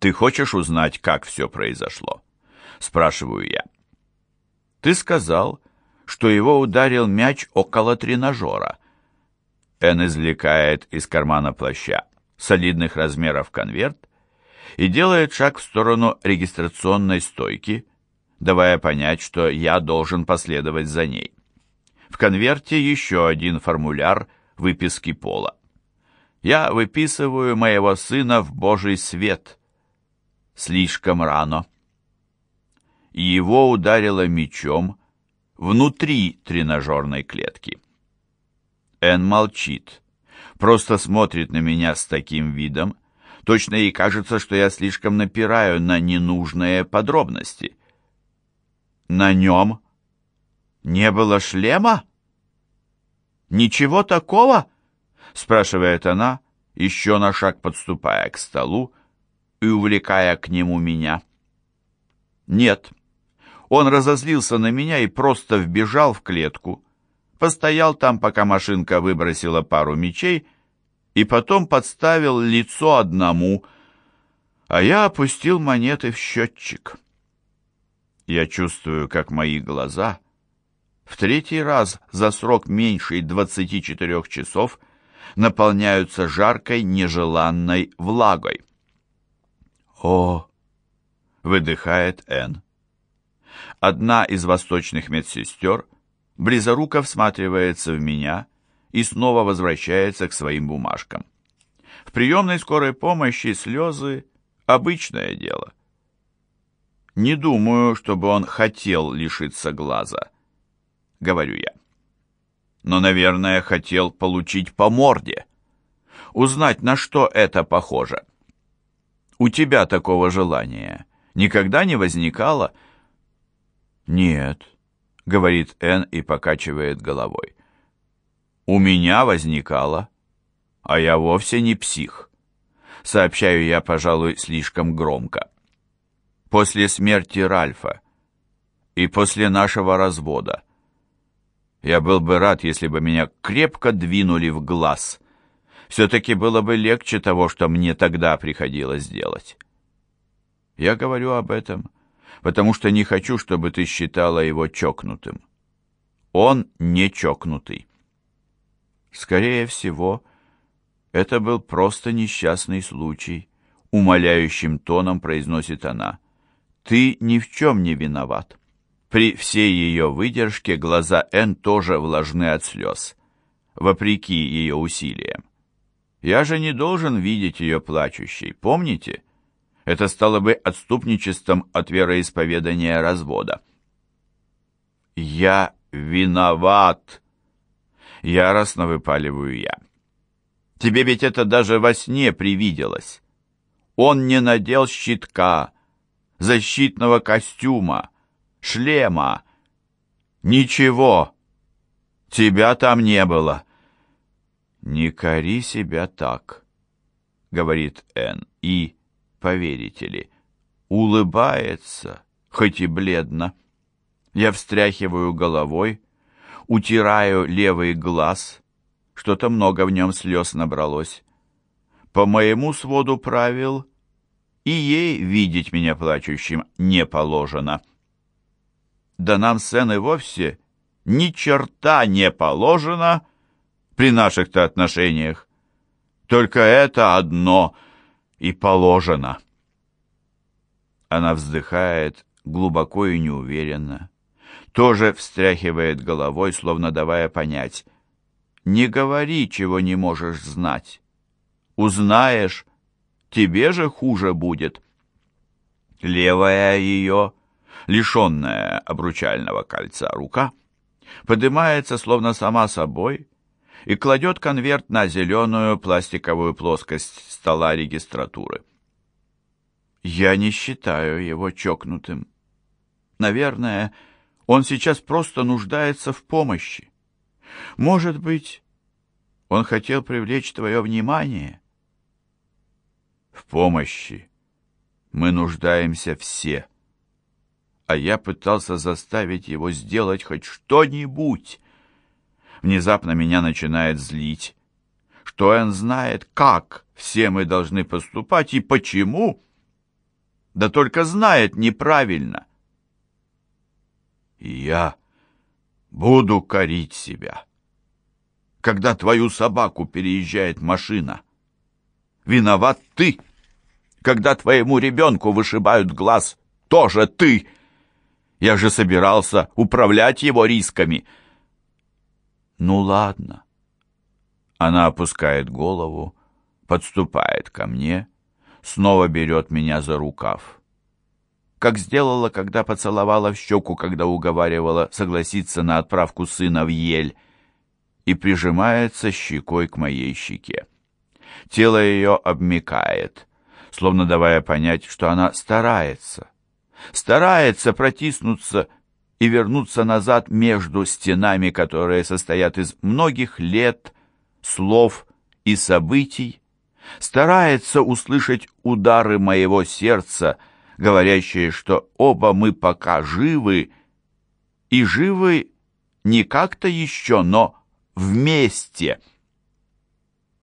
«Ты хочешь узнать, как все произошло?» Спрашиваю я. «Ты сказал, что его ударил мяч около тренажера». Эн извлекает из кармана плаща солидных размеров конверт и делает шаг в сторону регистрационной стойки, давая понять, что я должен последовать за ней. В конверте еще один формуляр выписки пола. Я выписываю моего сына в Божий свет. Слишком рано. Его ударило мечом внутри тренажерной клетки. Эн молчит, просто смотрит на меня с таким видом, точно ей кажется, что я слишком напираю на ненужные подробности. На нем не было шлема? Ничего такого? Спрашивает она, еще на шаг подступая к столу и увлекая к нему меня. Нет. Он разозлился на меня и просто вбежал в клетку, постоял там, пока машинка выбросила пару мечей, и потом подставил лицо одному, а я опустил монеты в счетчик. Я чувствую, как мои глаза в третий раз за срок меньше 24 часов наполняются жаркой, нежеланной влагой. «О!» — выдыхает Энн. Одна из восточных медсестер близоруко всматривается в меня и снова возвращается к своим бумажкам. В приемной скорой помощи слезы — обычное дело. Не думаю, чтобы он хотел лишиться глаза, говорю я. Но, наверное, хотел получить по морде. Узнать, на что это похоже. У тебя такого желания никогда не возникало? Нет, говорит Н и покачивает головой. У меня возникало, а я вовсе не псих. Сообщаю я, пожалуй, слишком громко после смерти Ральфа и после нашего развода. Я был бы рад, если бы меня крепко двинули в глаз. Все-таки было бы легче того, что мне тогда приходилось делать. Я говорю об этом, потому что не хочу, чтобы ты считала его чокнутым. Он не чокнутый. Скорее всего, это был просто несчастный случай, умоляющим тоном произносит она. Ты ни в чем не виноват. При всей ее выдержке глаза Энн тоже влажны от слез, вопреки ее усилиям. Я же не должен видеть ее плачущей, помните? Это стало бы отступничеством от вероисповедания развода. «Я виноват!» Яростно выпаливаю я. «Тебе ведь это даже во сне привиделось. Он не надел щитка, защитного костюма, шлема. Ничего. Тебя там не было. Не кори себя так, говорит Н. И, поверите ли, улыбается, хоть и бледно. Я встряхиваю головой, утираю левый глаз. Что-то много в нем слез набралось. По моему своду правил и ей видеть меня плачущим не положено. Да нам сцены вовсе ни черта не положено при наших-то отношениях. Только это одно и положено. Она вздыхает глубоко и неуверенно, тоже встряхивает головой, словно давая понять, «Не говори, чего не можешь знать. Узнаешь, тебе же хуже будет. Левая ее, лишенная обручального кольца рука, поднимается словно сама собой и кладет конверт на зеленую пластиковую плоскость стола регистратуры. Я не считаю его чокнутым. Наверное, он сейчас просто нуждается в помощи. Может быть, он хотел привлечь твое внимание, в помощи. Мы нуждаемся все. А я пытался заставить его сделать хоть что-нибудь. Внезапно меня начинает злить, что он знает, как все мы должны поступать и почему. да только знает неправильно. И я буду корить себя, когда твою собаку переезжает машина. Виноват ты, когда твоему ребенку вышибают глаз, тоже ты. Я же собирался управлять его рисками. Ну ладно. Она опускает голову, подступает ко мне, снова берет меня за рукав. Как сделала, когда поцеловала в щеку, когда уговаривала согласиться на отправку сына в ель, и прижимается щекой к моей щеке. Тело ее обмикает, словно давая понять, что она старается. Старается протиснуться и вернуться назад между стенами, которые состоят из многих лет, слов и событий, старается услышать удары моего сердца, говорящие, что оба мы пока живы, и живы не как-то еще, но вместе —